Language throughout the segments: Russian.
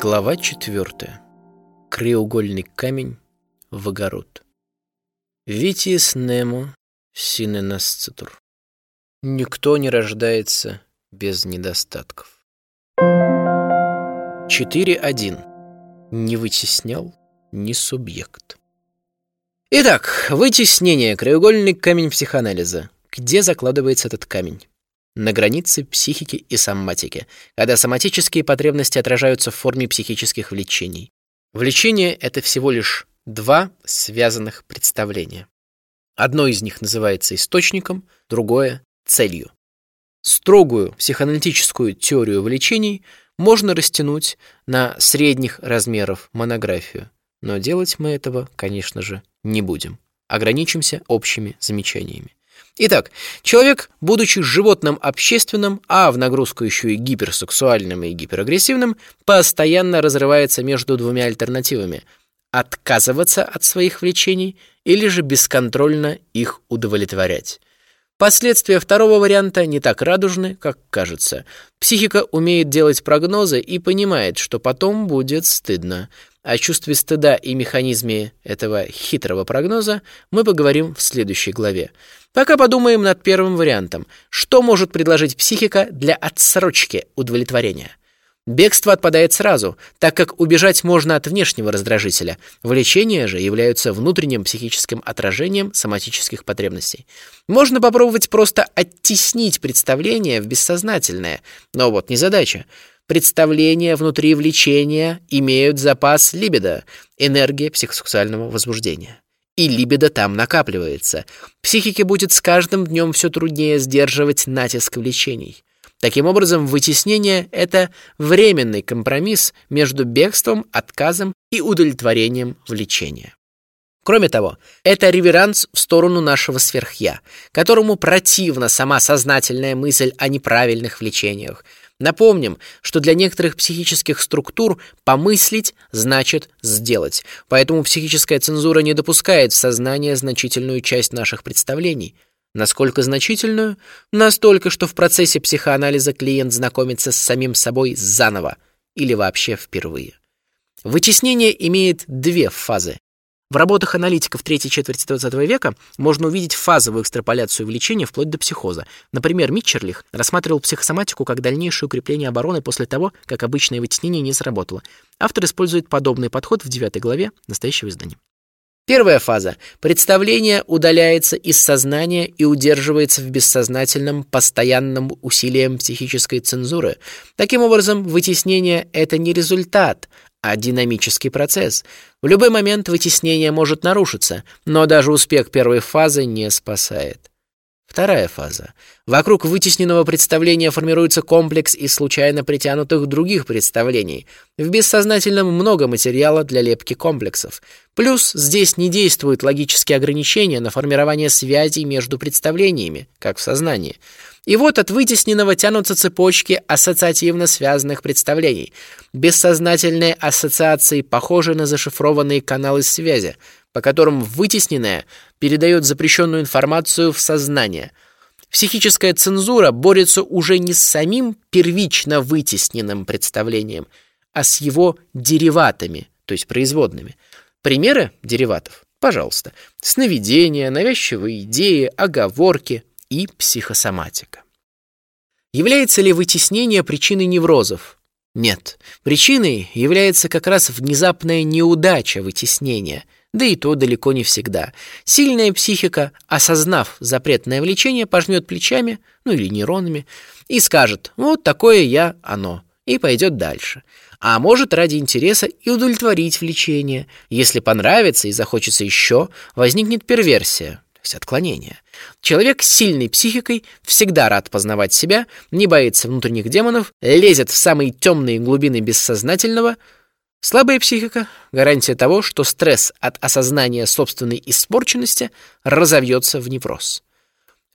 Глава четвертая. Краеугольный камень в огород. Витиес немо сине насцитур. Никто не рождается без недостатков. 4.1. Не вытеснял ни субъект. Итак, вытеснение, краеугольный камень психоанализа. Где закладывается этот камень? На границе психики и соматики, когда соматические потребности отражаются в форме психических влечений. Влечение — это всего лишь два связанных представления. Одно из них называется источником, другое — целью. Строгую психоаналитическую теорию влечений можно растянуть на средних размеров монографию, но делать мы этого, конечно же, не будем. Ограничимся общими замечаниями. Итак, человек, будучи животным общественным, а в нагрузку еще и гиперсексуальным и гиперагрессивным, постоянно разрывается между двумя альтернативами – отказываться от своих влечений или же бесконтрольно их удовлетворять. Последствия второго варианта не так радужны, как кажется. Психика умеет делать прогнозы и понимает, что потом будет стыдно. О чувстве стыда и механизме этого хитрого прогноза мы поговорим в следующей главе. Пока подумаем над первым вариантом. Что может предложить психика для отсрочки удовлетворения? Бегство отпадает сразу, так как убежать можно от внешнего раздражителя. Влечения же являются внутренним психическим отражением соматических потребностей. Можно попробовать просто оттеснить представление в бессознательное, но вот не задача. Представления внутри влечения имеют запас либидо, энергия психосексуального возбуждения. И либидо там накапливается. Психике будет с каждым днем все труднее сдерживать натиск влечений. Таким образом, вытеснение — это временный компромисс между бегством, отказом и удовлетворением влечения. Кроме того, это реверанс в сторону нашего сверхя, которому противна сама сознательная мысль о неправильных влечениях, Напомним, что для некоторых психических структур помыслить значит сделать. Поэтому психическая цензура не допускает в сознание значительную часть наших представлений. Насколько значительную? Настолько, что в процессе психоанализа клиент знакомится с самим собой заново или вообще впервые. Вытеснение имеет две фазы в работах аналитиков третьей четверти XX века можно увидеть фазовую экстраполяцию влечения вплоть до психоза. Например, Митчерлих рассматривал психосоматику как дальнейшее укрепление обороны после того, как обычное вытеснение не сработало. Автор использует подобный подход в девятой главе настоящего издания. Первая фаза. Представление удаляется из сознания и удерживается в бессознательном постоянном усилием психической цензуры. Таким образом, вытеснение — это не результат, а динамический процесс. В любой момент вытеснение может нарушиться, но даже успех первой фазы не спасает. Вторая фаза. Вокруг вытесненного представления формируется комплекс из случайно притянутых других представлений. В бессознательном много материала для лепки комплексов. Плюс здесь не действуют логические ограничения на формирование связей между представлениями, как в сознании. И вот от вытесненного тянутся цепочки ассоциативно связанных представлений. Бессознательные ассоциации похожи на зашифрованные каналы связи, по которым вытесненное передает запрещенную информацию в сознание. Психическая цензура борется уже не с самим первично вытесненным представлением, а с его дериватами, то есть производными. Примеры дериватов? Пожалуйста. Сновидения, навязчивые идеи, оговорки, и психосоматика. Является ли вытеснение причиной неврозов? Нет. Причиной является как раз внезапная неудача вытеснения, да и то далеко не всегда. Сильная психика, осознав запретное влечение, пожмет плечами, ну или нейронами, и скажет «вот такое я, оно», и пойдет дальше. А может ради интереса и удовлетворить влечение. Если понравится и захочется еще, возникнет перверсия, то есть отклонение. Человек с сильной психикой всегда рад познавать себя, не боится внутренних демонов, лезет в самые темные глубины бессознательного. Слабая психика — гарантия того, что стресс от осознания собственной испорченности разовьется в невроз.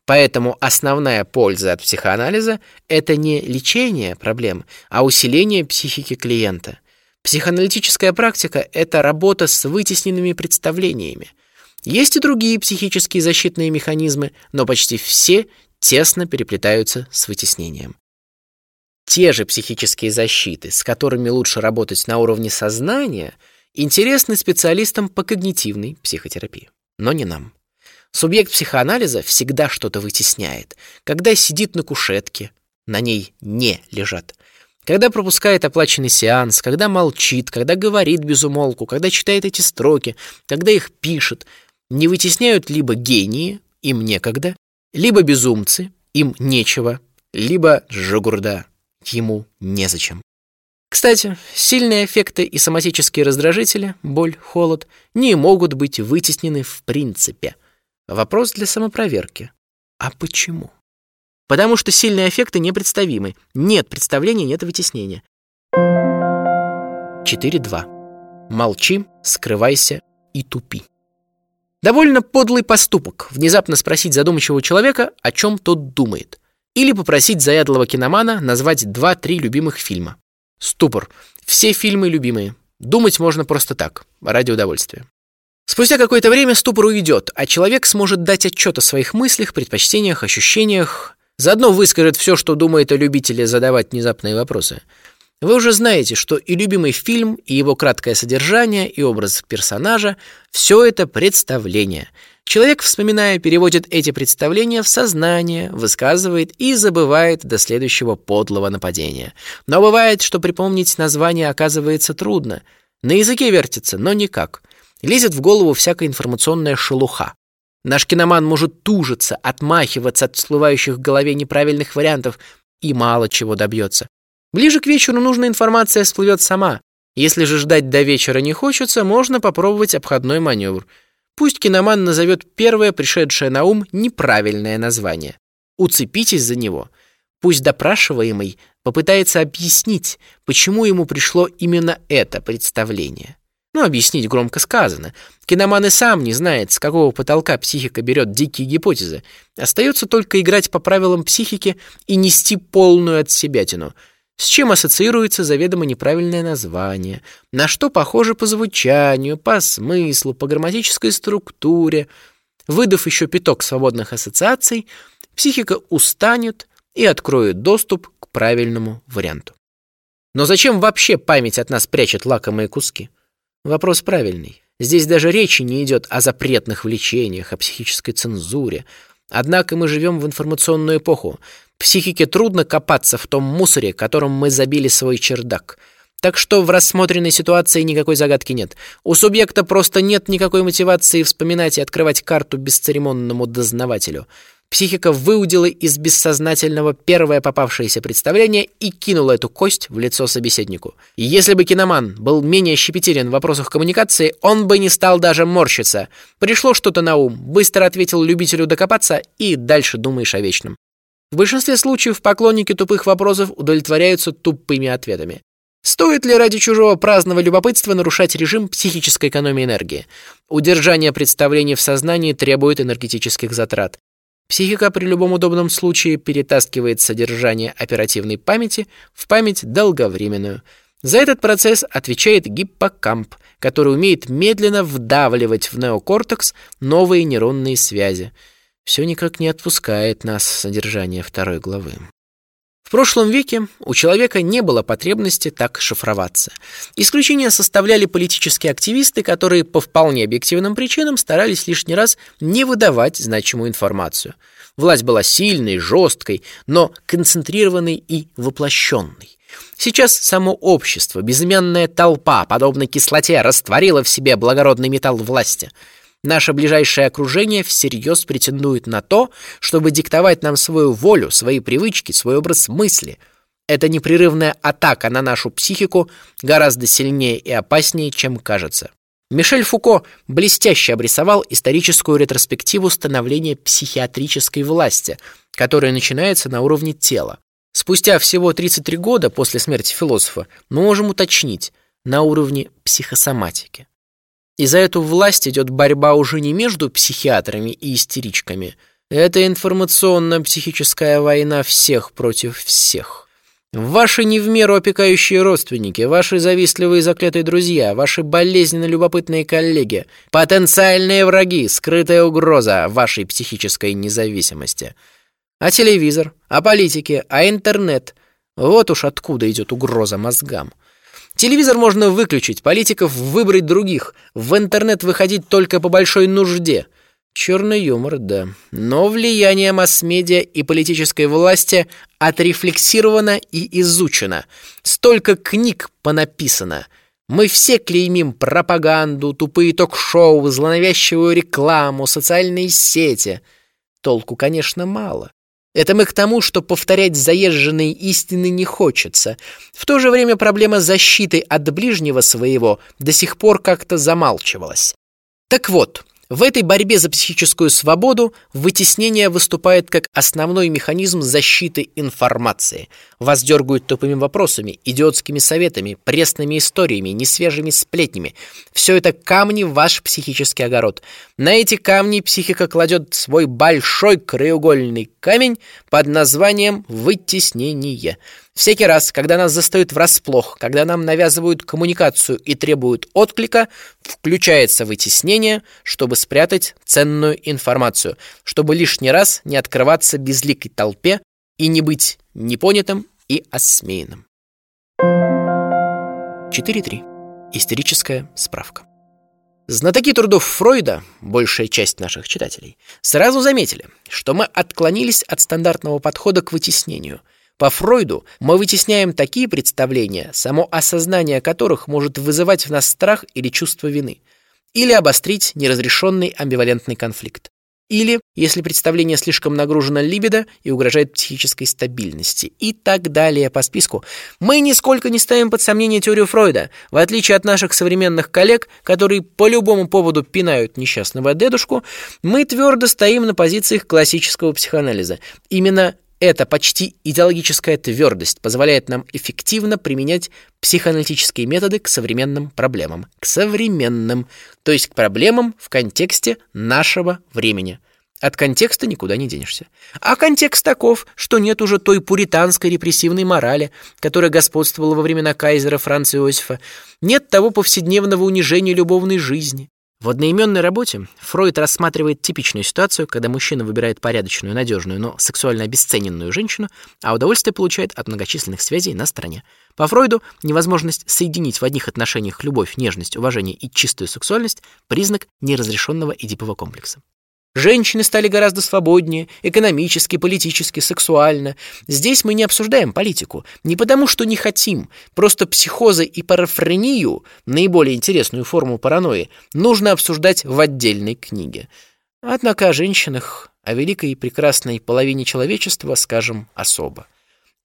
Поэтому основная польза от психоанализа — это не лечение проблем, а усиление психики клиента. Психоаналитическая практика — это работа с вытесненными представлениями — есть и другие психические защитные механизмы, но почти все тесно переплетаются с вытеснением. Те же психические защиты, с которыми лучше работать на уровне сознания, интересны специалистам по когнитивной психотерапии, но не нам. Субъект психоанализа всегда что-то вытесняет. Когда сидит на кушетке, на ней не лежат. Когда пропускает оплаченный сеанс, когда молчит, когда говорит без умолку, когда читает эти строки, когда их пишет, не вытесняют либо гении, им некогда, либо безумцы, им нечего, либо жигурда, ему незачем. Кстати, сильные эффекты и соматические раздражители, боль, холод, не могут быть вытеснены в принципе. Вопрос для самопроверки. А почему? Потому что сильные эффекты непредставимы. Нет представления, нет вытеснения. 4.2. Молчи, скрывайся и тупи. Довольно подлый поступок внезапно спросить задумчивого человека, о чем тот думает. Или попросить заядлого киномана назвать 2-3 любимых фильма. Ступор. Все фильмы любимые. Думать можно просто так, ради удовольствия. Спустя какое-то время ступор уйдет, а человек сможет дать отчет о своих мыслях, предпочтениях, ощущениях, заодно выскажет все, что думает о любителе задавать внезапные вопросы. Вы уже знаете, что и любимый фильм, и его краткое содержание, и образ персонажа – все это представление. Человек, вспоминая, переводит эти представления в сознание, высказывает и забывает до следующего подлого нападения. Но бывает, что припомнить название оказывается трудно. На языке вертится, но никак. Лезет в голову всякая информационная шелуха. Наш киноман может тужиться, отмахиваться от всплывающих в голове неправильных вариантов и мало чего добьется. Ближе к вечеру нужная информация всплывет сама. Если же ждать до вечера не хочется, можно попробовать обходной маневр. Пусть киноман назовет первое пришедшее на ум неправильное название. Уцепитесь за него. Пусть допрашиваемый попытается объяснить, почему ему пришло именно это представление. Ну, объяснить громко сказано. Киноман и сам не знает, с какого потолка психика берет дикие гипотезы. Остается только играть по правилам психики и нести полную отсебятину – с чем ассоциируется заведомо неправильное название, на что похоже по звучанию, по смыслу, по грамматической структуре. Выдав еще пяток свободных ассоциаций, психика устанет и откроет доступ к правильному варианту. Но зачем вообще память от нас прячет лакомые куски? Вопрос правильный. Здесь даже речи не идет о запретных влечениях, о психической цензуре. Однако мы живем в информационную эпоху, Психике трудно копаться в том мусоре, которым мы забили свой чердак. Так что в рассмотренной ситуации никакой загадки нет. У субъекта просто нет никакой мотивации вспоминать и открывать карту бесцеремонному дознавателю. Психика выудила из бессознательного первое попавшееся представление и кинула эту кость в лицо собеседнику. Если бы киноман был менее щепетилен в вопросах коммуникации, он бы не стал даже морщиться. Пришло что-то на ум, быстро ответил любителю докопаться и дальше думаешь о вечном. В большинстве случаев поклонники тупых вопросов удовлетворяются тупыми ответами. Стоит ли ради чужого праздного любопытства нарушать режим психической экономии энергии? Удержание представлений в сознании требует энергетических затрат. Психика при любом удобном случае перетаскивает содержание оперативной памяти в память долговременную. За этот процесс отвечает гиппокамп, который умеет медленно вдавливать в неокортекс новые нейронные связи все никак не отпускает нас содержание второй главы. В прошлом веке у человека не было потребности так шифроваться. Исключение составляли политические активисты, которые по вполне объективным причинам старались лишний раз не выдавать значимую информацию. Власть была сильной, жесткой, но концентрированной и воплощенной. Сейчас само общество, безымянная толпа, подобно кислоте, растворила в себе благородный металл власти – Наше ближайшее окружение всерьез претендует на то, чтобы диктовать нам свою волю, свои привычки, свой образ мысли. Эта непрерывная атака на нашу психику гораздо сильнее и опаснее, чем кажется. Мишель Фуко блестяще обрисовал историческую ретроспективу становления психиатрической власти, которая начинается на уровне тела. Спустя всего 33 года после смерти философа мы можем уточнить на уровне психосоматики. И за эту власть идет борьба уже не между психиатрами и истеричками. Это информационно-психическая война всех против всех. Ваши не в меру опекающие родственники, ваши завистливые заклятые друзья, ваши болезненно любопытные коллеги, потенциальные враги, скрытая угроза вашей психической независимости. А телевизор, а политики, а интернет, Вот уж откуда идет угроза мозгам. Телевизор можно выключить, политиков выбрать других, в интернет выходить только по большой нужде. Черный юмор, да. Но влияние масс-медиа и политической власти отрефлексировано и изучено. Столько книг понаписано. Мы все клеймим пропаганду, тупые ток-шоу, злонавязчивую рекламу, социальные сети. Толку, конечно, мало. Это мы к тому, что повторять заезженные истины не хочется. В то же время проблема защиты от ближнего своего до сих пор как-то замалчивалась. Так вот, в этой борьбе за психическую свободу вытеснение выступает как основной механизм защиты информации. Вас дергают тупыми вопросами, идиотскими советами, пресными историями, несвежими сплетнями. Все это камни в ваш психический огород. На эти камни психика кладет свой большой краеугольный камень под названием «вытеснение». Всякий раз, когда нас застают врасплох, когда нам навязывают коммуникацию и требуют отклика, включается вытеснение, чтобы спрятать ценную информацию, чтобы лишний раз не открываться безликой толпе и не быть непонятым и осмеянным. 4.3. Истерическая справка. Знатоки трудов Фройда, большая часть наших читателей, сразу заметили, что мы отклонились от стандартного подхода к вытеснению – по Фройду мы вытесняем такие представления, само осознание которых может вызывать в нас страх или чувство вины, или обострить неразрешенный амбивалентный конфликт. Или, если представление слишком нагружено либидо и угрожает психической стабильности. И так далее по списку. Мы нисколько не ставим под сомнение теорию Фройда, в отличие от наших современных коллег, которые по любому поводу пинают несчастного дедушку, мы твердо стоим на позициях классического психоанализа. Именно эта почти идеологическая твердость позволяет нам эффективно применять психоаналитические методы к современным проблемам. К современным, то есть к проблемам в контексте нашего времени. От контекста никуда не денешься. А контекст таков, что нет уже той пуританской репрессивной морали, которая господствовала во времена кайзера Франца Иосифа, нет того повседневного унижения любовной жизни, в одноименной работе Фройд рассматривает типичную ситуацию, когда мужчина выбирает порядочную, надежную, но сексуально обесцененную женщину, а удовольствие получает от многочисленных связей на стороне. По Фройду невозможность соединить в одних отношениях любовь, нежность, уважение и чистую сексуальность – признак неразрешенного эдипового комплекса. Женщины стали гораздо свободнее, экономически, политически, сексуально. Здесь мы не обсуждаем политику, не потому что не хотим, просто психозы и парафрению, наиболее интересную форму паранойи, нужно обсуждать в отдельной книге. Однако о женщинах, о великой и прекрасной половине человечества скажем особо.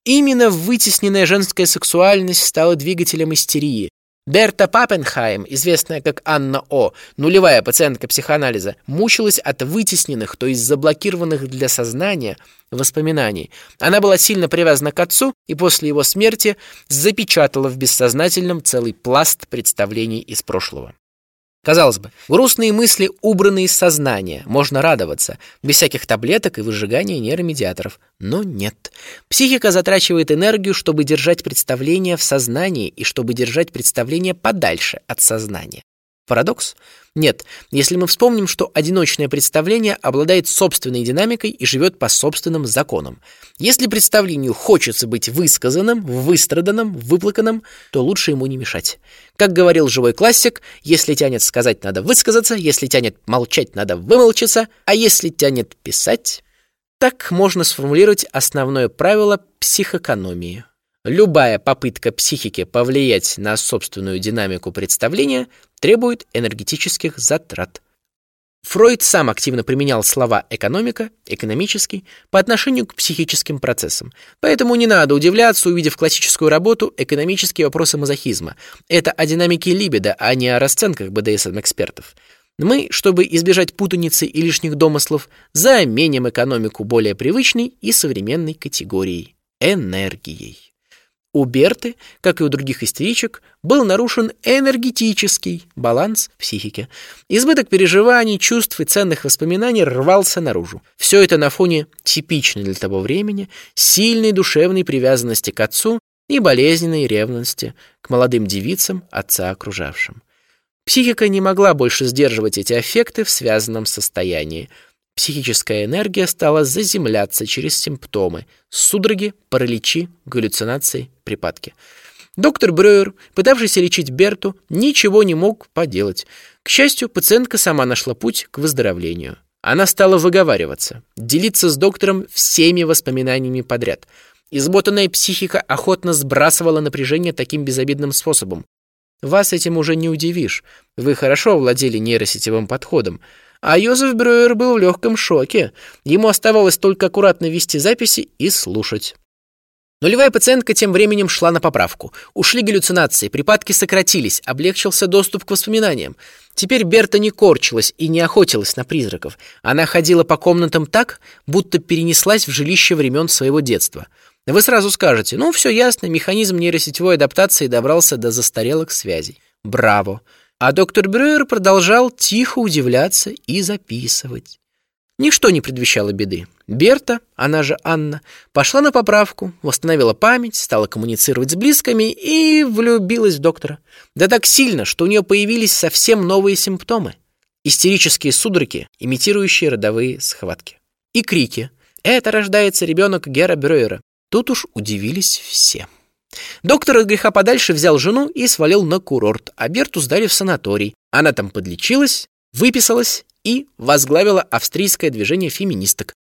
Именно вытесненная женская сексуальность стала двигателем истерии, Берта Паппенхайм, известная как Анна О, нулевая пациентка психоанализа, мучилась от вытесненных, то есть заблокированных для сознания воспоминаний. Она была сильно привязана к отцу и после его смерти запечатала в бессознательном целый пласт представлений из прошлого. Казалось бы, грустные мысли убраны из сознания, можно радоваться, без всяких таблеток и выжигания нейромедиаторов. Но нет. Психика затрачивает энергию, чтобы держать представление в сознании и чтобы держать представление подальше от сознания. Парадокс? Нет, если мы вспомним, что одиночное представление обладает собственной динамикой и живет по собственным законам. Если представлению хочется быть высказанным, выстраданным, выплаканным, то лучше ему не мешать. Как говорил живой классик, если тянет сказать, надо высказаться, если тянет молчать, надо вымолчаться, а если тянет писать... Так можно сформулировать основное правило психоэкономии. Любая попытка психики повлиять на собственную динамику представления требует энергетических затрат. Фройд сам активно применял слова «экономика», «экономический» по отношению к психическим процессам. Поэтому не надо удивляться, увидев классическую работу «Экономические вопросы мазохизма». Это о динамике либидо, а не о расценках БДСМ-экспертов. Мы, чтобы избежать путаницы и лишних домыслов, заменим экономику более привычной и современной категорией – энергией. У Берты, как и у других истеричек, был нарушен энергетический баланс психики. Избыток переживаний, чувств и ценных воспоминаний рвался наружу. Все это на фоне типичной для того времени сильной душевной привязанности к отцу и болезненной ревности к молодым девицам отца окружавшим. Психика не могла больше сдерживать эти аффекты в связанном состоянии. Психическая энергия стала заземляться через симптомы – судороги, параличи, галлюцинации, припадки. Доктор Брюер, пытавшийся лечить Берту, ничего не мог поделать. К счастью, пациентка сама нашла путь к выздоровлению. Она стала выговариваться, делиться с доктором всеми воспоминаниями подряд. Измотанная психика охотно сбрасывала напряжение таким безобидным способом. Вас этим уже не удивишь. Вы хорошо владели нейросетевым подходом. А Йозеф Брюер был в легком шоке. Ему оставалось только аккуратно вести записи и слушать. Нулевая пациентка тем временем шла на поправку. Ушли галлюцинации, припадки сократились, облегчился доступ к воспоминаниям. Теперь Берта не корчилась и не охотилась на призраков. Она ходила по комнатам так, будто перенеслась в жилище времен своего детства. Вы сразу скажете, ну, все ясно, механизм нейросетевой адаптации добрался до застарелых связей. Браво! А доктор Брюер продолжал тихо удивляться и записывать. Ничто не предвещало беды. Берта, она же Анна, пошла на поправку, восстановила память, стала коммуницировать с близкими и влюбилась в доктора. Да так сильно, что у нее появились совсем новые симптомы. Истерические судороги, имитирующие родовые схватки. И крики. Это рождается ребенок Гера Брюера. Тут уж удивились все. Доктор от греха подальше взял жену и свалил на курорт, а Берту сдали в санаторий. Она там подлечилась, выписалась и возглавила австрийское движение феминисток.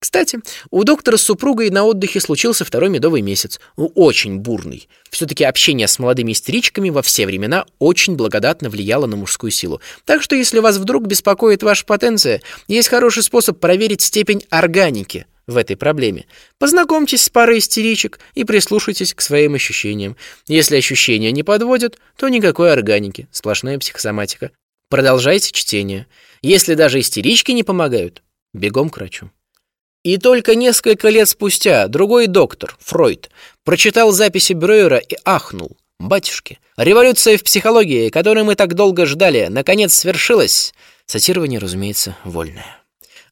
Кстати, у доктора с супругой на отдыхе случился второй медовый месяц. Очень бурный. Все-таки общение с молодыми истеричками во все времена очень благодатно влияло на мужскую силу. Так что если вас вдруг беспокоит ваша потенция, есть хороший способ проверить степень органики в этой проблеме. Познакомьтесь с парой истеричек и прислушайтесь к своим ощущениям. Если ощущения не подводят, то никакой органики, сплошная психосоматика. Продолжайте чтение. Если даже истерички не помогают, бегом к врачу. И только несколько лет спустя другой доктор, Фройд, прочитал записи Брюера и ахнул. «Батюшки, революция в психологии, которую мы так долго ждали, наконец свершилась!» Цитирование, разумеется, вольное.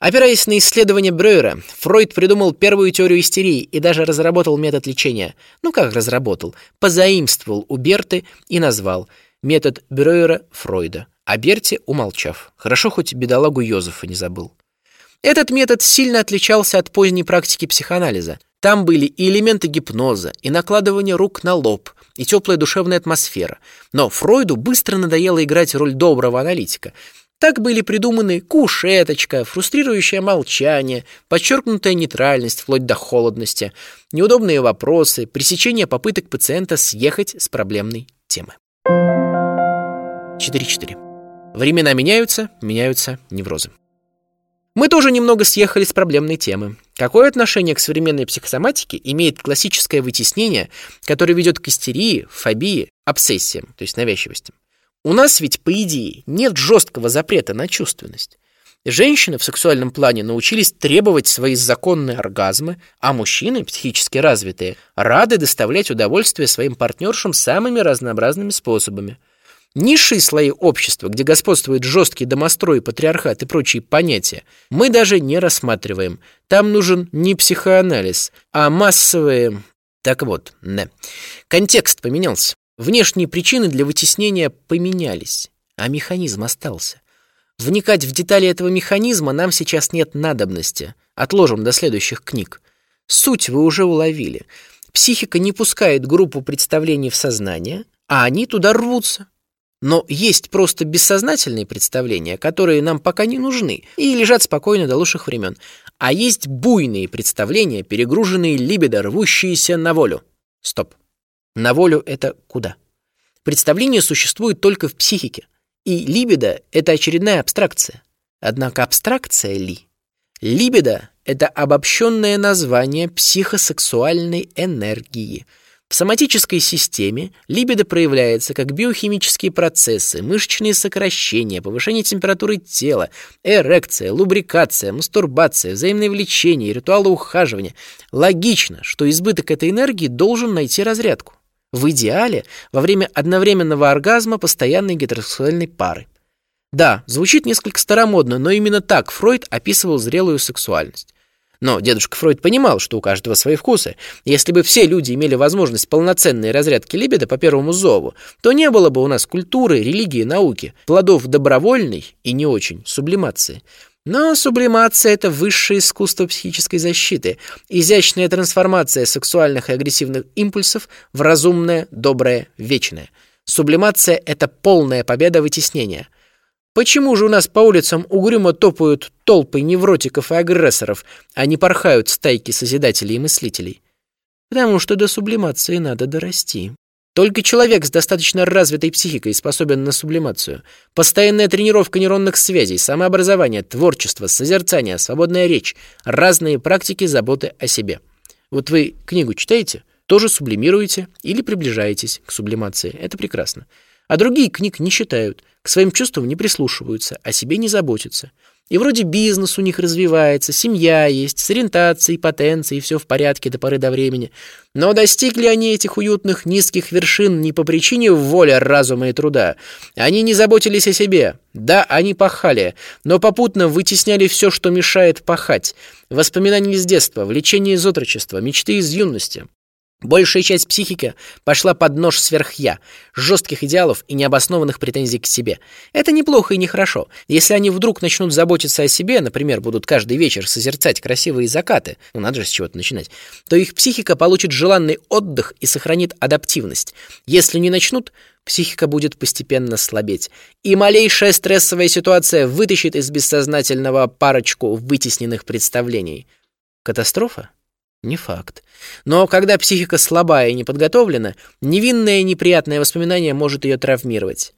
Опираясь на исследования Брюера, Фройд придумал первую теорию истерии и даже разработал метод лечения. Ну как разработал? Позаимствовал у Берты и назвал метод Брюера Фройда. А Берти умолчав. Хорошо хоть бедолагу Йозефа не забыл. Этот метод сильно отличался от поздней практики психоанализа. Там были и элементы гипноза, и накладывание рук на лоб, и теплая душевная атмосфера. Но Фройду быстро надоело играть роль доброго аналитика – так были придуманы кушеточка, фрустрирующее молчание, подчеркнутая нейтральность вплоть до холодности, неудобные вопросы, пресечение попыток пациента съехать с проблемной темы. 4.4. Времена меняются, меняются неврозы. Мы тоже немного съехали с проблемной темы. Какое отношение к современной психосоматике имеет классическое вытеснение, которое ведет к истерии, фобии, обсессиям, то есть навязчивости? У нас ведь, по идее, нет жесткого запрета на чувственность. Женщины в сексуальном плане научились требовать свои законные оргазмы, а мужчины, психически развитые, рады доставлять удовольствие своим партнершам самыми разнообразными способами. Низшие слои общества, где господствует жесткий домострой, патриархат и прочие понятия, мы даже не рассматриваем. Там нужен не психоанализ, а массовые... Так вот, да. Контекст поменялся. Внешние причины для вытеснения поменялись, а механизм остался. Вникать в детали этого механизма нам сейчас нет надобности. Отложим до следующих книг. Суть вы уже уловили. Психика не пускает группу представлений в сознание, а они туда рвутся. Но есть просто бессознательные представления, которые нам пока не нужны и лежат спокойно до лучших времен. А есть буйные представления, перегруженные либидо, рвущиеся на волю. Стоп. На волю это куда? Представление существует только в психике, и либидо — это очередная абстракция. Однако абстракция ли? Либидо — это обобщенное название психосексуальной энергии. В соматической системе либидо проявляется как биохимические процессы, мышечные сокращения, повышение температуры тела, эрекция, лубрикация, мастурбация, взаимное влечение, ритуалы ухаживания. Логично, что избыток этой энергии должен найти разрядку. В идеале во время одновременного оргазма постоянной гетеросексуальной пары. Да, звучит несколько старомодно, но именно так Фройд описывал зрелую сексуальность. Но дедушка Фройд понимал, что у каждого свои вкусы. Если бы все люди имели возможность полноценной разрядки либидо по первому зову, то не было бы у нас культуры, религии, науки, плодов добровольной и не очень сублимации. Но сублимация — это высшее искусство психической защиты, изящная трансформация сексуальных и агрессивных импульсов в разумное, доброе, вечное. Сублимация — это полная победа вытеснения. Почему же у нас по улицам угрюмо топают толпы невротиков и агрессоров, а не порхают стайки созидателей и мыслителей? Потому что до сублимации надо дорасти. Только человек с достаточно развитой психикой способен на сублимацию. Постоянная тренировка нейронных связей, самообразование, творчество, созерцание, свободная речь, разные практики заботы о себе. Вот вы книгу читаете, тоже сублимируете или приближаетесь к сублимации. Это прекрасно. А другие книг не читают, к своим чувствам не прислушиваются, о себе не заботятся. И вроде бизнес у них развивается, семья есть, с ориентацией, потенцией, все в порядке до поры до времени. Но достигли они этих уютных низких вершин не по причине воли, разума и труда. Они не заботились о себе. Да, они пахали, но попутно вытесняли все, что мешает пахать. Воспоминания из детства, влечение из отрочества, мечты из юности. Большая часть психики пошла под нож сверхя, жестких идеалов и необоснованных претензий к себе. Это неплохо и нехорошо. Если они вдруг начнут заботиться о себе, например, будут каждый вечер созерцать красивые закаты, ну надо же с чего-то начинать, то их психика получит желанный отдых и сохранит адаптивность. Если не начнут, психика будет постепенно слабеть. И малейшая стрессовая ситуация вытащит из бессознательного парочку вытесненных представлений. Катастрофа? Не факт. Но когда психика слабая и не подготовлена, невинное и неприятное воспоминание может ее травмировать.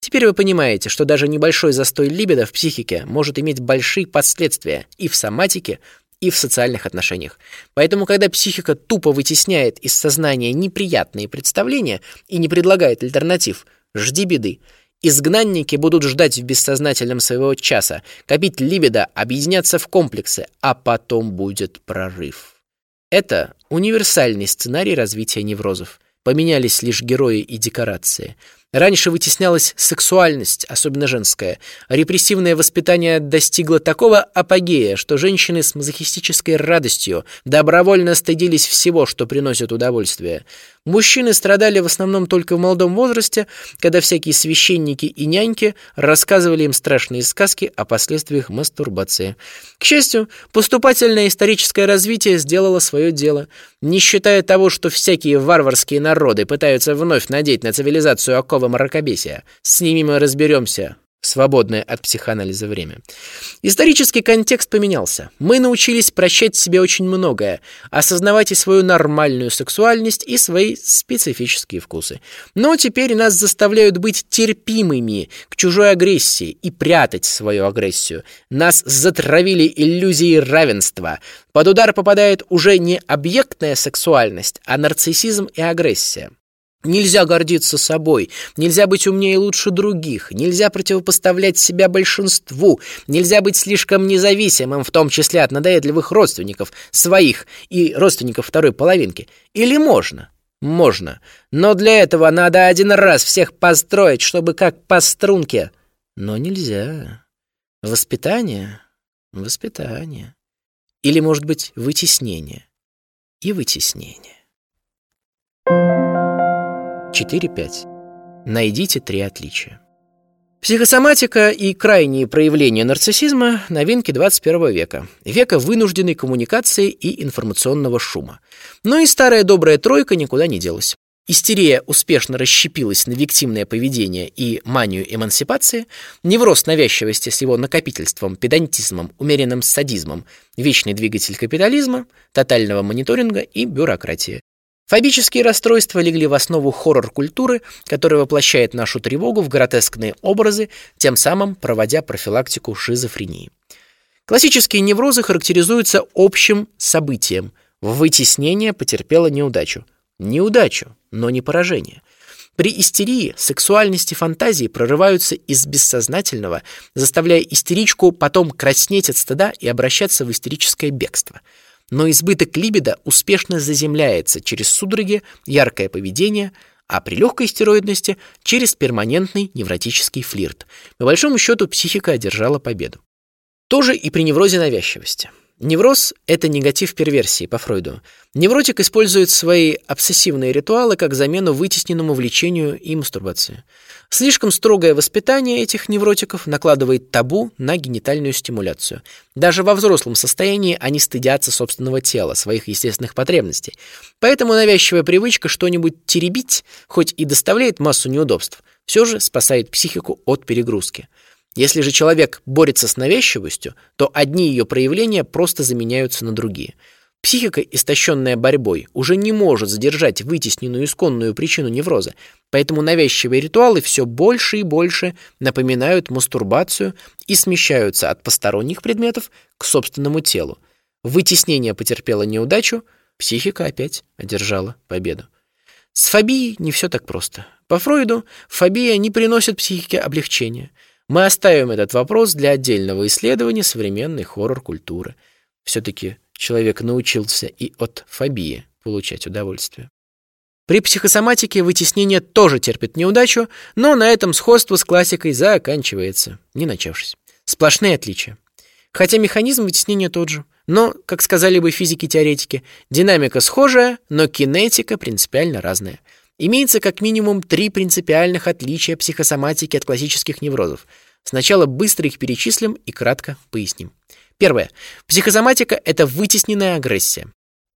Теперь вы понимаете, что даже небольшой застой либидо в психике может иметь большие последствия и в соматике, и в социальных отношениях. Поэтому, когда психика тупо вытесняет из сознания неприятные представления и не предлагает альтернатив, жди беды. Изгнанники будут ждать в бессознательном своего часа, копить либидо, объединяться в комплексы, а потом будет прорыв. Это универсальный сценарий развития неврозов. Поменялись лишь герои и декорации. Раньше вытеснялась сексуальность, особенно женская. Репрессивное воспитание достигло такого апогея, что женщины с мазохистической радостью добровольно стыдились всего, что приносит удовольствие. Мужчины страдали в основном только в молодом возрасте, когда всякие священники и няньки рассказывали им страшные сказки о последствиях мастурбации. К счастью, поступательное историческое развитие сделало свое дело. Не считая того, что всякие варварские народы пытаются вновь надеть на цивилизацию оковы мракобесия, с ними мы разберемся свободное от психоанализа время. Исторический контекст поменялся. Мы научились прощать себе очень многое, осознавать и свою нормальную сексуальность, и свои специфические вкусы. Но теперь нас заставляют быть терпимыми к чужой агрессии и прятать свою агрессию. Нас затравили иллюзией равенства. Под удар попадает уже не объектная сексуальность, а нарциссизм и агрессия. Нельзя гордиться собой, нельзя быть умнее и лучше других, нельзя противопоставлять себя большинству, нельзя быть слишком независимым, в том числе от надоедливых родственников, своих и родственников второй половинки. Или можно? Можно. Но для этого надо один раз всех построить, чтобы как по струнке. Но нельзя. Воспитание? Воспитание. Или, может быть, вытеснение? И вытеснение. 4.5. Найдите три отличия. Психосоматика и крайние проявления нарциссизма – новинки 21 века, века вынужденной коммуникации и информационного шума. Но и старая добрая тройка никуда не делась. Истерия успешно расщепилась на виктимное поведение и манию эмансипации, невроз навязчивости с его накопительством, педантизмом, умеренным садизмом, вечный двигатель капитализма, тотального мониторинга и бюрократии. Фобические расстройства легли в основу хоррор-культуры, которая воплощает нашу тревогу в гротескные образы, тем самым проводя профилактику шизофрении. Классические неврозы характеризуются общим событием. Вытеснение потерпело неудачу. Неудачу, но не поражение. При истерии сексуальность и фантазии прорываются из бессознательного, заставляя истеричку потом краснеть от стыда и обращаться в истерическое бегство – но избыток либидо успешно заземляется через судороги, яркое поведение, а при легкой стероидности через перманентный невротический флирт. По большому счету психика одержала победу. Тоже и при неврозе навязчивости. Невроз – это негатив перверсии по Фройду. Невротик использует свои обсессивные ритуалы как замену вытесненному влечению и мастурбации. Слишком строгое воспитание этих невротиков накладывает табу на генитальную стимуляцию. Даже во взрослом состоянии они стыдятся собственного тела, своих естественных потребностей. Поэтому навязчивая привычка что-нибудь теребить, хоть и доставляет массу неудобств, все же спасает психику от перегрузки. Если же человек борется с навязчивостью, то одни ее проявления просто заменяются на другие. Психика, истощенная борьбой, уже не может задержать вытесненную исконную причину невроза, поэтому навязчивые ритуалы все больше и больше напоминают мастурбацию и смещаются от посторонних предметов к собственному телу. Вытеснение потерпело неудачу, психика опять одержала победу. С фобией не все так просто. По Фройду, фобия не приносит психике облегчения – мы оставим этот вопрос для отдельного исследования современной хоррор-культуры. Все-таки человек научился и от фобии получать удовольствие. При психосоматике вытеснение тоже терпит неудачу, но на этом сходство с классикой заканчивается, не начавшись. Сплошные отличия. Хотя механизм вытеснения тот же. Но, как сказали бы физики-теоретики, динамика схожая, но кинетика принципиально разная. Имеется как минимум три принципиальных отличия психосоматики от классических неврозов. Сначала быстро их перечислим и кратко поясним. Первое. Психосоматика – это вытесненная агрессия.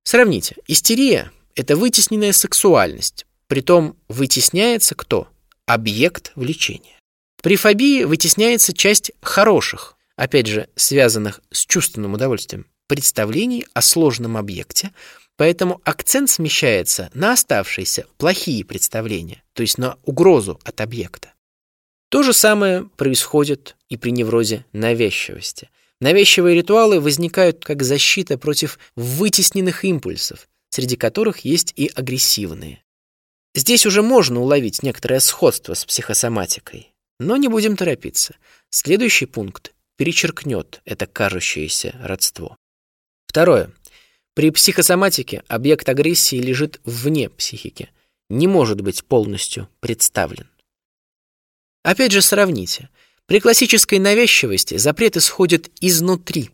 Сравните. Истерия – это вытесненная сексуальность. Притом вытесняется кто? Объект влечения. При фобии вытесняется часть хороших, опять же, связанных с чувственным удовольствием, представлений о сложном объекте – Поэтому акцент смещается на оставшиеся плохие представления, то есть на угрозу от объекта. То же самое происходит и при неврозе навязчивости. Навязчивые ритуалы возникают как защита против вытесненных импульсов, среди которых есть и агрессивные. Здесь уже можно уловить некоторое сходство с психосоматикой, но не будем торопиться. Следующий пункт перечеркнет это кажущееся родство. Второе. При психосоматике объект агрессии лежит вне психики, не может быть полностью представлен. Опять же сравните. При классической навязчивости запрет исходит изнутри.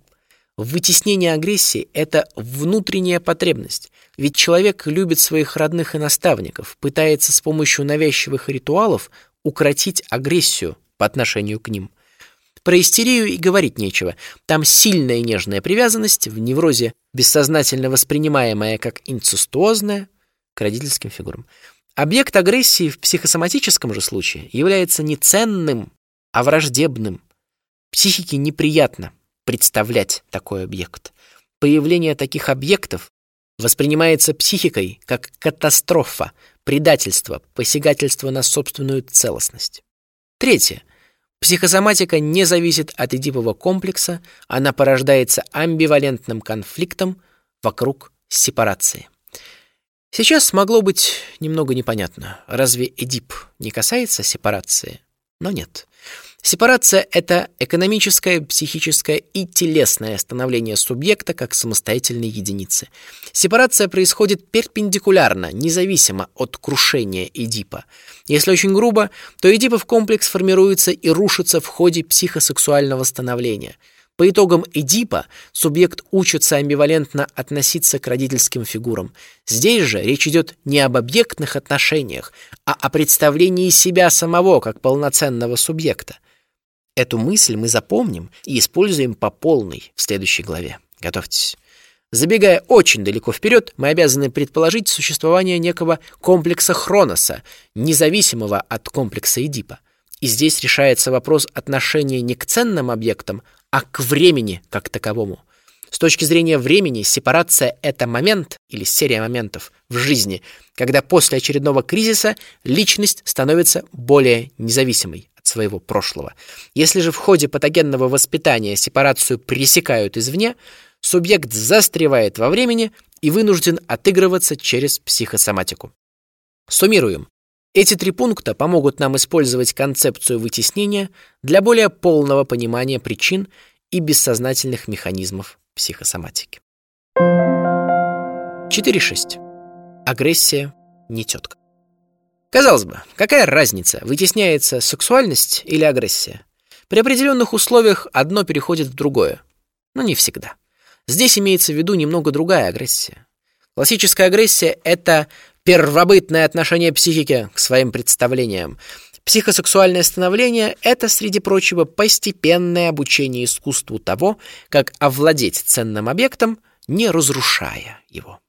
Вытеснение агрессии – это внутренняя потребность, ведь человек любит своих родных и наставников, пытается с помощью навязчивых ритуалов укротить агрессию по отношению к ним – про истерию и говорить нечего. Там сильная нежная привязанность, в неврозе бессознательно воспринимаемая как инцестуозная к родительским фигурам. Объект агрессии в психосоматическом же случае является не ценным, а враждебным. Психике неприятно представлять такой объект. Появление таких объектов воспринимается психикой как катастрофа, предательство, посягательство на собственную целостность. Третье. Психосоматика не зависит от эдипового комплекса, она порождается амбивалентным конфликтом вокруг сепарации. Сейчас могло быть немного непонятно, разве Эдип не касается сепарации? Но нет. Сепарация – это экономическое, психическое и телесное становление субъекта как самостоятельной единицы. Сепарация происходит перпендикулярно, независимо от крушения Эдипа. Если очень грубо, то Эдипов комплекс формируется и рушится в ходе психосексуального становления – по итогам Эдипа субъект учится амбивалентно относиться к родительским фигурам. Здесь же речь идет не об объектных отношениях, а о представлении себя самого как полноценного субъекта. Эту мысль мы запомним и используем по полной в следующей главе. Готовьтесь. Забегая очень далеко вперед, мы обязаны предположить существование некого комплекса Хроноса, независимого от комплекса Эдипа. И здесь решается вопрос отношения не к ценным объектам, а к времени как таковому. С точки зрения времени, сепарация – это момент или серия моментов в жизни, когда после очередного кризиса личность становится более независимой от своего прошлого. Если же в ходе патогенного воспитания сепарацию пресекают извне, субъект застревает во времени и вынужден отыгрываться через психосоматику. Суммируем. Эти три пункта помогут нам использовать концепцию вытеснения для более полного понимания причин и бессознательных механизмов психосоматики. 4.6. Агрессия не тетка. Казалось бы, какая разница, вытесняется сексуальность или агрессия? При определенных условиях одно переходит в другое, но не всегда. Здесь имеется в виду немного другая агрессия. Классическая агрессия – это первобытное отношение психики к своим представлениям. Психосексуальное становление – это, среди прочего, постепенное обучение искусству того, как овладеть ценным объектом, не разрушая его.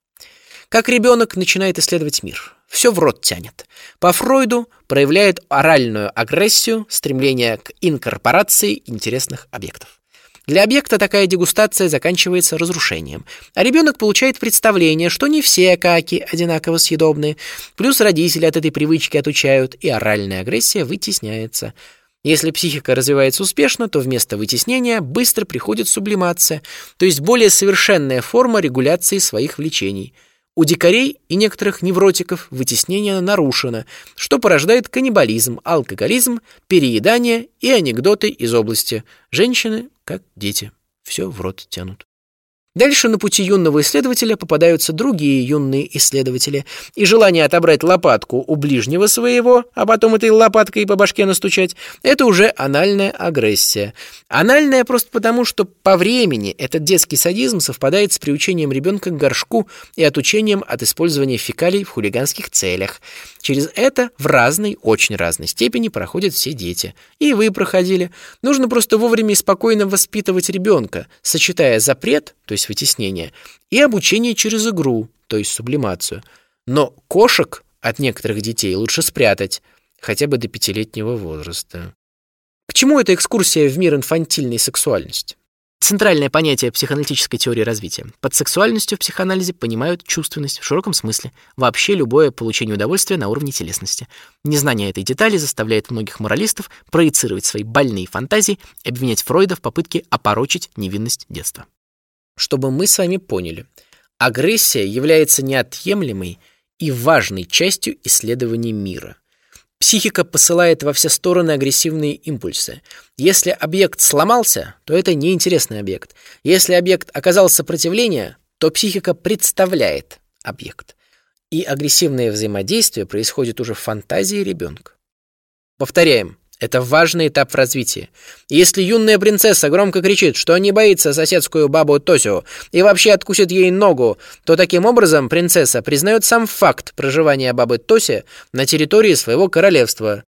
Как ребенок начинает исследовать мир. Все в рот тянет. По Фройду проявляет оральную агрессию, стремление к инкорпорации интересных объектов. Для объекта такая дегустация заканчивается разрушением, а ребенок получает представление, что не все каки одинаково съедобны, плюс родители от этой привычки отучают, и оральная агрессия вытесняется. Если психика развивается успешно, то вместо вытеснения быстро приходит сублимация, то есть более совершенная форма регуляции своих влечений – у дикарей и некоторых невротиков вытеснение нарушено, что порождает каннибализм, алкоголизм, переедание и анекдоты из области «женщины как дети». Все в рот тянут. Дальше на пути юного исследователя попадаются другие юные исследователи, и желание отобрать лопатку у ближнего своего, а потом этой лопаткой по башке настучать, это уже анальная агрессия. Анальная просто потому, что по времени этот детский садизм совпадает с приучением ребенка к горшку и отучением от использования фекалий в хулиганских целях. Через это в разной, очень разной степени проходят все дети. И вы проходили. Нужно просто вовремя и спокойно воспитывать ребенка, сочетая запрет, то есть вытеснение, и обучение через игру, то есть сублимацию. Но кошек от некоторых детей лучше спрятать, хотя бы до пятилетнего возраста. К чему эта экскурсия в мир инфантильной сексуальности? Центральное понятие психоаналитической теории развития. Под сексуальностью в психоанализе понимают чувственность в широком смысле, вообще любое получение удовольствия на уровне телесности. Незнание этой детали заставляет многих моралистов проецировать свои больные фантазии и обвинять Фройда в попытке опорочить невинность детства. Чтобы мы с вами поняли, агрессия является неотъемлемой и важной частью исследования мира. Психика посылает во все стороны агрессивные импульсы. Если объект сломался, то это неинтересный объект. Если объект оказал сопротивление, то психика представляет объект. И агрессивное взаимодействие происходит уже в фантазии ребенка. Повторяем, это важный этап в развитии. Если юная принцесса громко кричит, что не боится соседскую бабу Тосю и вообще откусит ей ногу, то таким образом принцесса признает сам факт проживания бабы Тоси на территории своего королевства.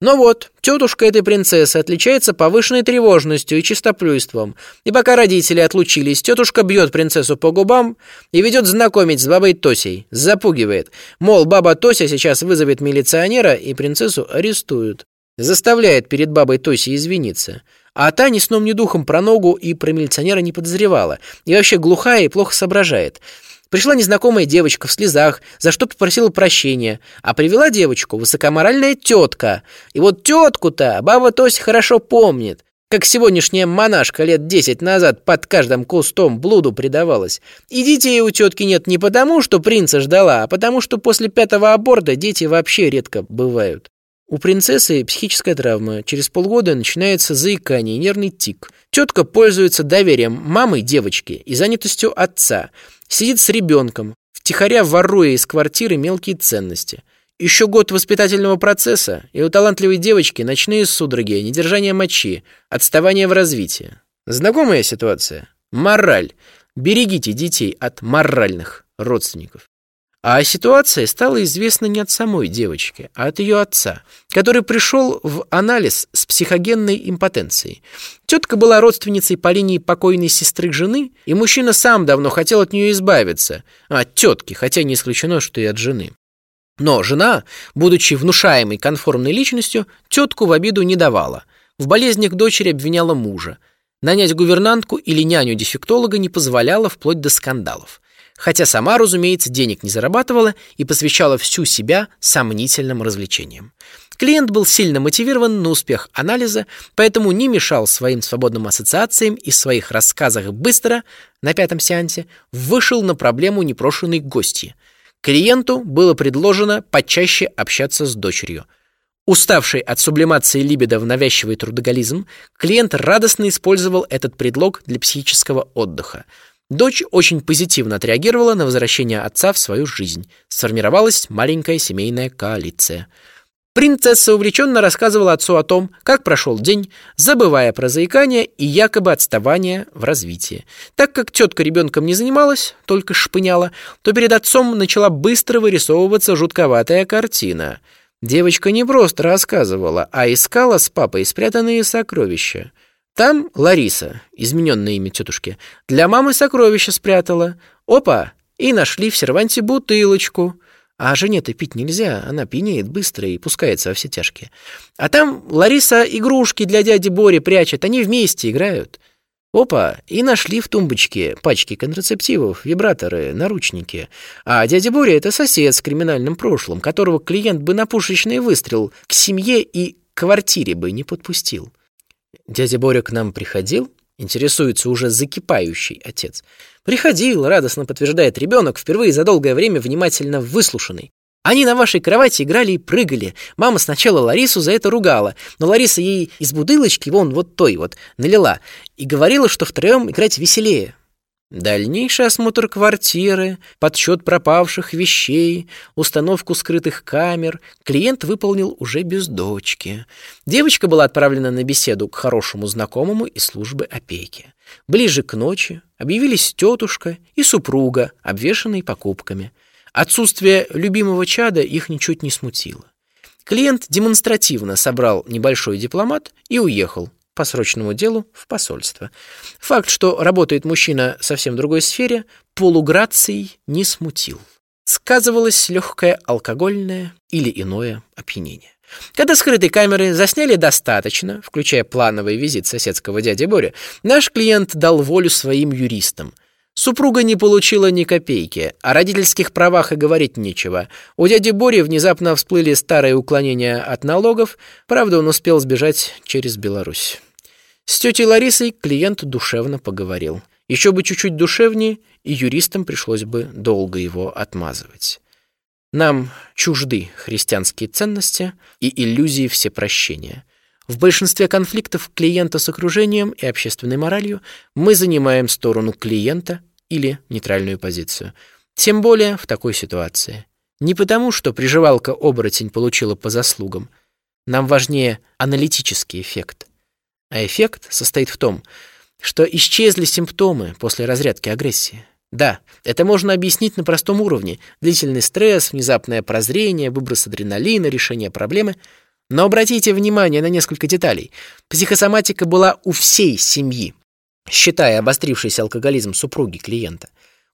Но вот, тетушка этой принцессы отличается повышенной тревожностью и чистоплюйством, и пока родители отлучились, тетушка бьет принцессу по губам и ведет знакомить с бабой Тосей, запугивает, мол, баба Тося сейчас вызовет милиционера и принцессу арестуют. Заставляет перед бабой Тоси извиниться. А та ни сном, ни духом про ногу и про милиционера не подозревала. И вообще глухая и плохо соображает. Пришла незнакомая девочка в слезах, за что попросила прощения, а привела девочку высокоморальная тетка. И вот тетку-то баба Тося хорошо помнит, как сегодняшняя монашка лет десять назад под каждым кустом блуду предавалась. И детей у тетки нет не потому, что принца ждала, а потому, что после пятого аборта дети вообще редко бывают. У принцессы психическая травма. Через полгода начинается заикание, нервный тик. Тетка пользуется доверием мамы девочки и занятостью отца. Сидит с ребенком, втихаря воруя из квартиры мелкие ценности. Еще год воспитательного процесса, и у талантливой девочки ночные судороги, недержание мочи, отставание в развитии. Знакомая ситуация? Мораль. Берегите детей от моральных родственников. А ситуация стала известна не от самой девочки, а от ее отца, который пришел в анализ с психогенной импотенцией. Тетка была родственницей по линии покойной сестры жены, и мужчина сам давно хотел от нее избавиться. От тетки, хотя не исключено, что и от жены. Но жена, будучи внушаемой конформной личностью, тетку в обиду не давала. В болезнях дочери обвиняла мужа. Нанять гувернантку или няню-дефектолога не позволяла вплоть до скандалов хотя сама, разумеется, денег не зарабатывала и посвящала всю себя сомнительным развлечениям. Клиент был сильно мотивирован на успех анализа, поэтому не мешал своим свободным ассоциациям и в своих рассказах быстро, на пятом сеансе, вышел на проблему непрошенной гости. Клиенту было предложено почаще общаться с дочерью. Уставший от сублимации либидо в навязчивый трудоголизм, клиент радостно использовал этот предлог для психического отдыха – Дочь очень позитивно отреагировала на возвращение отца в свою жизнь. Сформировалась маленькая семейная коалиция. Принцесса увлеченно рассказывала отцу о том, как прошел день, забывая про заикание и якобы отставание в развитии. Так как тетка ребенком не занималась, только шпыняла, то перед отцом начала быстро вырисовываться жутковатая картина. Девочка не просто рассказывала, а искала с папой спрятанные сокровища. Там Лариса, измененное имя тетушки, для мамы сокровища спрятала. Опа! И нашли в серванте бутылочку. А жене-то пить нельзя, она пьянеет быстро и пускается во все тяжкие. А там Лариса игрушки для дяди Бори прячет, они вместе играют. Опа, и нашли в тумбочке пачки контрацептивов, вибраторы, наручники. А дядя Боря — это сосед с криминальным прошлым, которого клиент бы на пушечный выстрел к семье и квартире бы не подпустил. Дядя Боря к нам приходил? Интересуется уже закипающий отец. Приходил, радостно подтверждает ребенок, впервые за долгое время внимательно выслушанный. Они на вашей кровати играли и прыгали. Мама сначала Ларису за это ругала, но Лариса ей из бутылочки, вон вот той вот, налила, и говорила, что втроем играть веселее. Дальнейший осмотр квартиры, подсчет пропавших вещей, установку скрытых камер клиент выполнил уже без дочки. Девочка была отправлена на беседу к хорошему знакомому из службы опеки. Ближе к ночи объявились тетушка и супруга, обвешанные покупками. Отсутствие любимого чада их ничуть не смутило. Клиент демонстративно собрал небольшой дипломат и уехал, по срочному делу в посольство. Факт, что работает мужчина в совсем другой сфере, полуграцией не смутил. Сказывалось легкое алкогольное или иное опьянение. Когда скрытой камеры засняли достаточно, включая плановый визит соседского дяди Боря, наш клиент дал волю своим юристам. Супруга не получила ни копейки, о родительских правах и говорить нечего. У дяди Бори внезапно всплыли старые уклонения от налогов, правда, он успел сбежать через Беларусь. С тетей Ларисой клиент душевно поговорил. Еще бы чуть-чуть душевнее, и юристам пришлось бы долго его отмазывать. Нам чужды христианские ценности и иллюзии всепрощения. В большинстве конфликтов клиента с окружением и общественной моралью мы занимаем сторону клиента или нейтральную позицию. Тем более в такой ситуации. Не потому, что приживалка-оборотень получила по заслугам. Нам важнее аналитический эффект. А эффект состоит в том, что исчезли симптомы после разрядки агрессии. Да, это можно объяснить на простом уровне. Длительный стресс, внезапное прозрение, выброс адреналина, решение проблемы. Но обратите внимание на несколько деталей. Психосоматика была у всей семьи, считая обострившийся алкоголизм супруги клиента.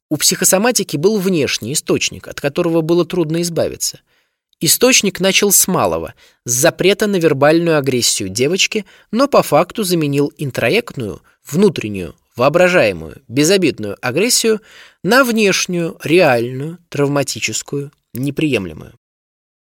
У психосоматики был внешний источник, от которого было трудно избавиться – Источник начал с малого, с запрета на вербальную агрессию девочки, но по факту заменил интроектную, внутреннюю, воображаемую, безобидную агрессию на внешнюю, реальную, травматическую, неприемлемую.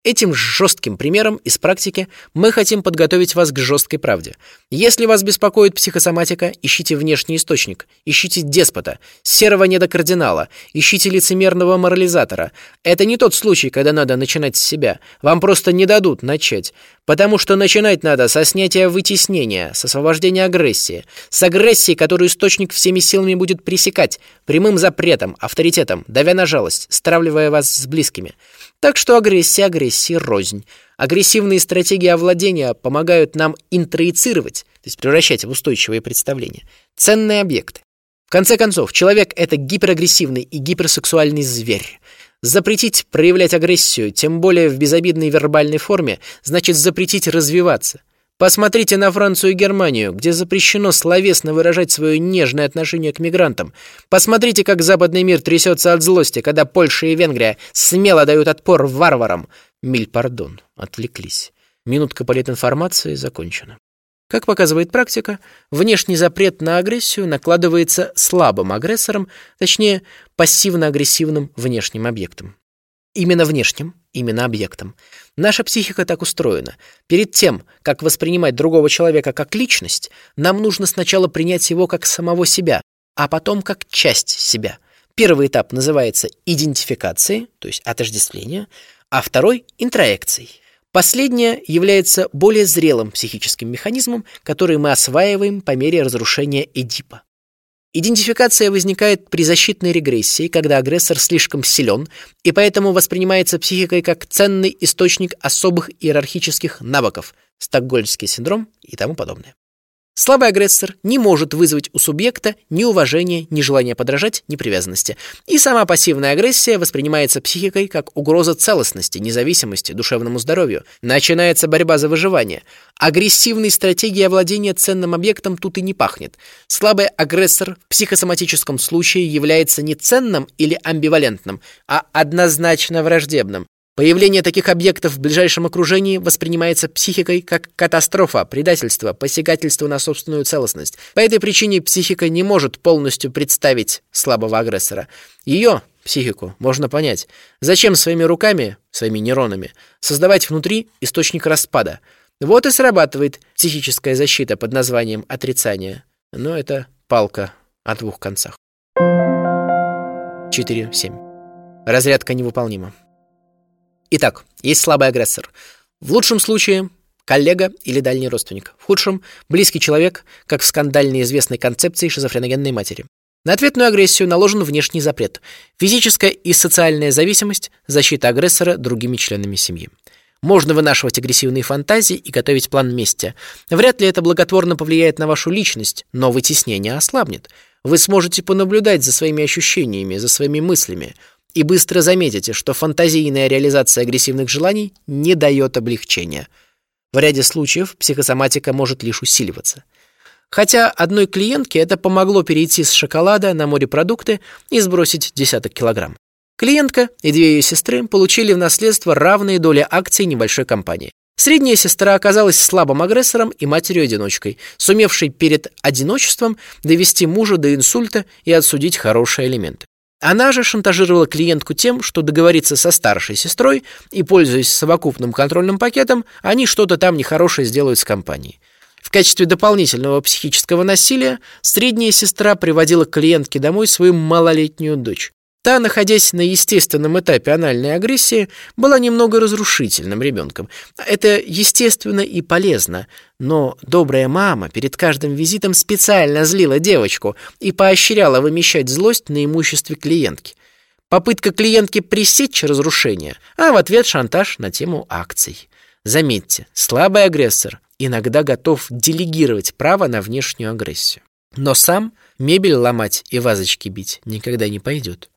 Этим жестким примером из практики мы хотим подготовить вас к жесткой правде. Если вас беспокоит психосоматика, ищите внешний источник, ищите деспота, серого недокардинала, ищите лицемерного морализатора. Это не тот случай, когда надо начинать с себя. Вам просто не дадут начать. Потому что начинать надо со снятия вытеснения, с освобождения агрессии. С агрессии, которую источник всеми силами будет пресекать, прямым запретом, авторитетом, давя на жалость, стравливая вас с близкими. Так что агрессия агрессии рознь. Агрессивные стратегии овладения помогают нам интроицировать, то есть превращать в устойчивые представления, ценные объекты. В конце концов, человек — это гиперагрессивный и гиперсексуальный зверь. Запретить проявлять агрессию, тем более в безобидной вербальной форме, значит запретить развиваться. Посмотрите на Францию и Германию, где запрещено словесно выражать свое нежное отношение к мигрантам. Посмотрите, как западный мир трясется от злости, когда Польша и Венгрия смело дают отпор варварам. Миль, пардон, отвлеклись. Минутка политинформации закончена. Как показывает практика, внешний запрет на агрессию накладывается слабым агрессором, точнее, пассивно-агрессивным внешним объектом. Именно внешним, именно объектом. Наша психика так устроена. Перед тем, как воспринимать другого человека как личность, нам нужно сначала принять его как самого себя, а потом как часть себя. Первый этап называется идентификацией, то есть отождествление, а второй – интроекцией. Последнее является более зрелым психическим механизмом, который мы осваиваем по мере разрушения Эдипа. Идентификация возникает при защитной регрессии, когда агрессор слишком силен и поэтому воспринимается психикой как ценный источник особых иерархических навыков, стокгольмский синдром и тому подобное. Слабый агрессор не может вызвать у субъекта ни уважения, ни желания подражать, ни привязанности. И сама пассивная агрессия воспринимается психикой как угроза целостности, независимости, душевному здоровью. Начинается борьба за выживание. Агрессивной стратегии овладения ценным объектом тут и не пахнет. Слабый агрессор в психосоматическом случае является не ценным или амбивалентным, а однозначно враждебным. Появление таких объектов в ближайшем окружении воспринимается психикой как катастрофа, предательство, посягательство на собственную целостность. По этой причине психика не может полностью представить слабого агрессора. Ее, психику, можно понять. Зачем своими руками, своими нейронами, создавать внутри источник распада? Вот и срабатывает психическая защита под названием отрицание. Но это палка о двух концах. 4.7. Разрядка невыполнима. Итак, есть слабый агрессор. В лучшем случае коллега или дальний родственник. В худшем – близкий человек, как в скандально известной концепции шизофреногенной матери. На ответную агрессию наложен внешний запрет. Физическая и социальная зависимость, защита агрессора другими членами семьи. Можно вынашивать агрессивные фантазии и готовить план мести. Вряд ли это благотворно повлияет на вашу личность, но вытеснение ослабнет. Вы сможете понаблюдать за своими ощущениями, за своими мыслями – и быстро заметите, что фантазийная реализация агрессивных желаний не дает облегчения. В ряде случаев психосоматика может лишь усиливаться. Хотя одной клиентке это помогло перейти с шоколада на морепродукты и сбросить десяток килограмм. Клиентка и две ее сестры получили в наследство равные доли акций небольшой компании. Средняя сестра оказалась слабым агрессором и матерью-одиночкой, сумевшей перед одиночеством довести мужа до инсульта и отсудить хорошие элементы. Она же шантажировала клиентку тем, что договорится со старшей сестрой, и, пользуясь совокупным контрольным пакетом, они что-то там нехорошее сделают с компанией. В качестве дополнительного психического насилия средняя сестра приводила к клиентке домой свою малолетнюю дочь. Та, находясь на естественном этапе анальной агрессии, была немного разрушительным ребенком. Это естественно и полезно, но добрая мама перед каждым визитом специально злила девочку и поощряла вымещать злость на имуществе клиентки. Попытка клиентки пресечь разрушение, а в ответ шантаж на тему акций. Заметьте, слабый агрессор иногда готов делегировать право на внешнюю агрессию. Но сам мебель ломать и вазочки бить никогда не пойдет.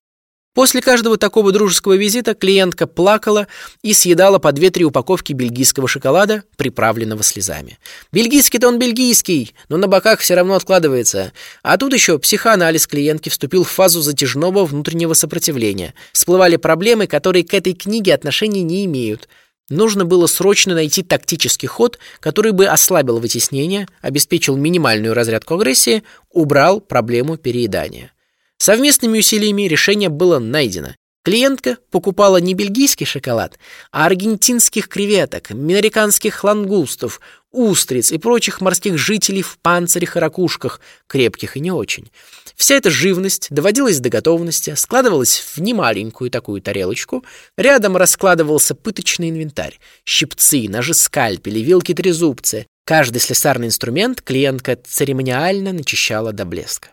После каждого такого дружеского визита клиентка плакала и съедала по две-три упаковки бельгийского шоколада, приправленного слезами. Бельгийский-то он бельгийский, но на боках все равно откладывается. А тут еще психоанализ клиентки вступил в фазу затяжного внутреннего сопротивления. Всплывали проблемы, которые к этой книге отношения не имеют. Нужно было срочно найти тактический ход, который бы ослабил вытеснение, обеспечил минимальную разрядку агрессии, убрал проблему переедания. Совместными усилиями решение было найдено. Клиентка покупала не бельгийский шоколад, а аргентинских креветок, американских лангустов, устриц и прочих морских жителей в панцирях и ракушках, крепких и не очень. Вся эта живность доводилась до готовности, складывалась в немаленькую такую тарелочку. Рядом раскладывался пыточный инвентарь. Щипцы, ножи скальпели, вилки-трезубцы. Каждый слесарный инструмент клиентка церемониально начищала до блеска.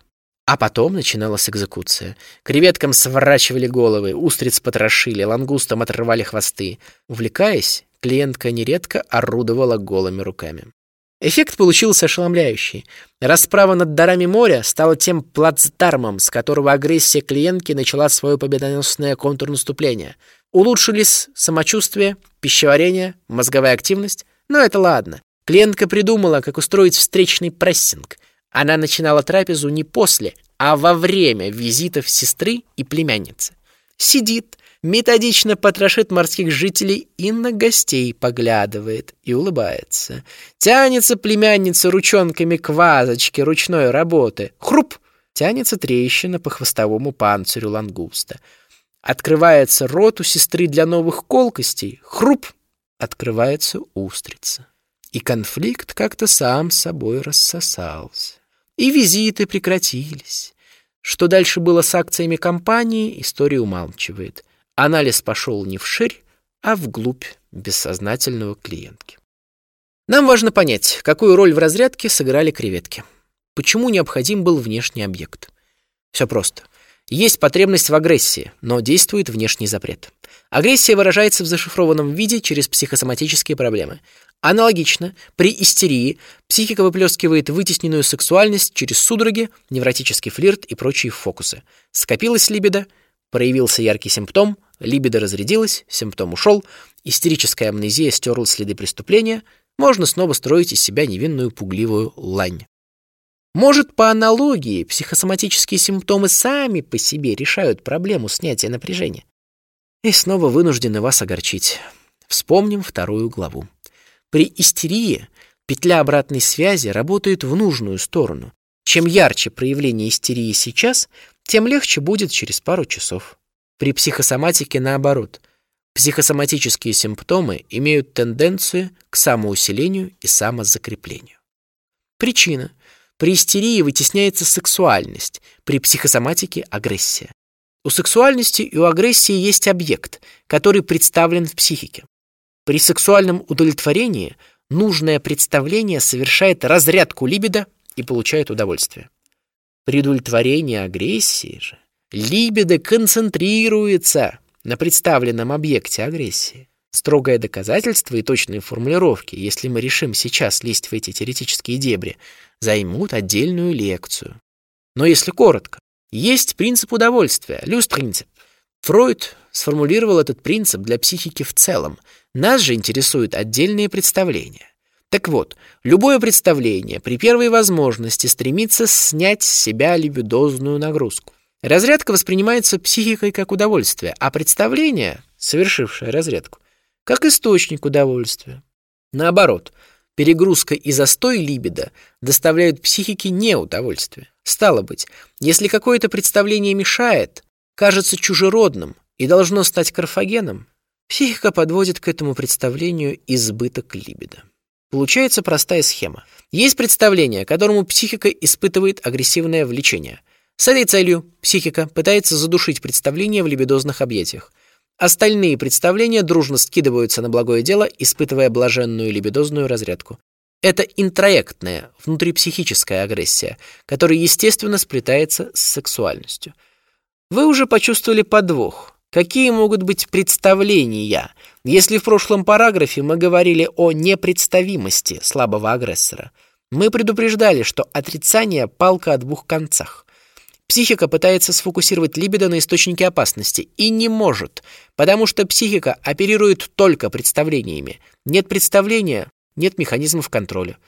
А потом начиналась экзекуция. Креветкам сворачивали головы, устриц потрошили, лангустам отрывали хвосты. Увлекаясь, клиентка нередко орудовала голыми руками. Эффект получился ошеломляющий. Расправа над дарами моря стала тем плацдармом, с которого агрессия клиентки начала свое победоносное контрнаступление. Улучшились самочувствие, пищеварение, мозговая активность. Но это ладно. Клиентка придумала, как устроить встречный прессинг. Она начинала трапезу не после, а во время визитов сестры и племянницы. Сидит, методично потрошит морских жителей и на гостей поглядывает и улыбается. Тянется племянница ручонками к вазочке ручной работы. Хруп! Тянется трещина по хвостовому панцирю лангуста. Открывается рот у сестры для новых колкостей. Хруп! Открывается устрица. И конфликт как-то сам собой рассосался. И визиты прекратились. Что дальше было с акциями компании, история умалчивает. Анализ пошел не вширь, а вглубь бессознательного клиентки. Нам важно понять, какую роль в разрядке сыграли креветки. Почему необходим был внешний объект? Все просто. Есть потребность в агрессии, но действует внешний запрет. Агрессия выражается в зашифрованном виде через психосоматические проблемы. Аналогично, при истерии психика выплескивает вытесненную сексуальность через судороги, невротический флирт и прочие фокусы. Скопилась либидо, проявился яркий симптом, либидо разрядилась, симптом ушел, истерическая амнезия стерла следы преступления, можно снова строить из себя невинную пугливую лань. Может, по аналогии, психосоматические симптомы сами по себе решают проблему снятия напряжения. И снова вынуждены вас огорчить. Вспомним вторую главу. При истерии петля обратной связи работает в нужную сторону. Чем ярче проявление истерии сейчас, тем легче будет через пару часов. При психосоматике наоборот. Психосоматические симптомы имеют тенденцию к самоусилению и самозакреплению. Причина – при истерии вытесняется сексуальность, при психосоматике – агрессия. У сексуальности и у агрессии есть объект, который представлен в психике. При сексуальном удовлетворении нужное представление совершает разрядку либидо и получает удовольствие. При удовлетворении агрессии же либидо концентрируется на представленном объекте агрессии. Строгое доказательство и точные формулировки, если мы решим сейчас лезть в эти теоретические дебри, займут отдельную лекцию. Но если коротко, есть принцип удовольствия, люст-принцип. Фройд сформулировал этот принцип для психики в целом. Нас же интересуют отдельные представления. Так вот, любое представление при первой возможности стремится снять с себя либидозную нагрузку. Разрядка воспринимается психикой как удовольствие, а представление, совершившее разрядку, как источник удовольствия. Наоборот, перегрузка и застой либидо доставляют психике неудовольствие. Стало быть, если какое-то представление мешает, кажется чужеродным и должно стать карфагеном, психика подводит к этому представлению избыток либидо. Получается простая схема. Есть представление, которому психика испытывает агрессивное влечение. С этой целью психика пытается задушить представление в либидозных объятиях. Остальные представления дружно скидываются на благое дело, испытывая блаженную либидозную разрядку. Это интроектная, внутрипсихическая агрессия, которая, естественно, сплетается с сексуальностью. Вы уже почувствовали подвох. Какие могут быть представления, если в прошлом параграфе мы говорили о непредставимости слабого агрессора? Мы предупреждали, что отрицание – палка о двух концах. Психика пытается сфокусировать либидо на источнике опасности и не может, потому что психика оперирует только представлениями. Нет представления, нет механизмов контроля.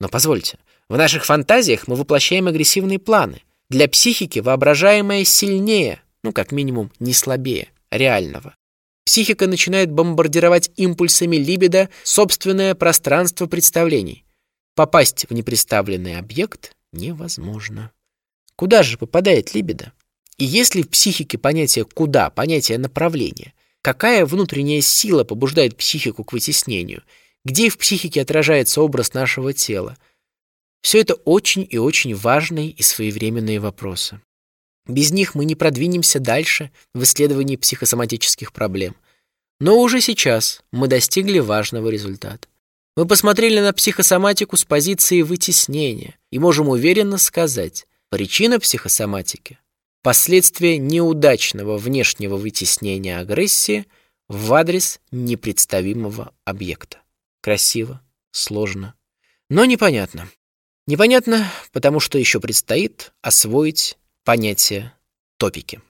Но позвольте, в наших фантазиях мы воплощаем агрессивные планы. Для психики воображаемое сильнее, ну, как минимум, не слабее реального. Психика начинает бомбардировать импульсами либидо собственное пространство представлений. Попасть в непредставленный объект невозможно. Куда же попадает либидо? И если в психике понятие «куда», понятие «направление», какая внутренняя сила побуждает психику к вытеснению, где в психике отражается образ нашего тела, все это очень и очень важные и своевременные вопросы. Без них мы не продвинемся дальше в исследовании психосоматических проблем. Но уже сейчас мы достигли важного результата. Мы посмотрели на психосоматику с позиции вытеснения и можем уверенно сказать, Причина психосоматики – последствия неудачного внешнего вытеснения агрессии в адрес непредставимого объекта. Красиво, сложно, но непонятно. Непонятно, потому что еще предстоит освоить понятие топики.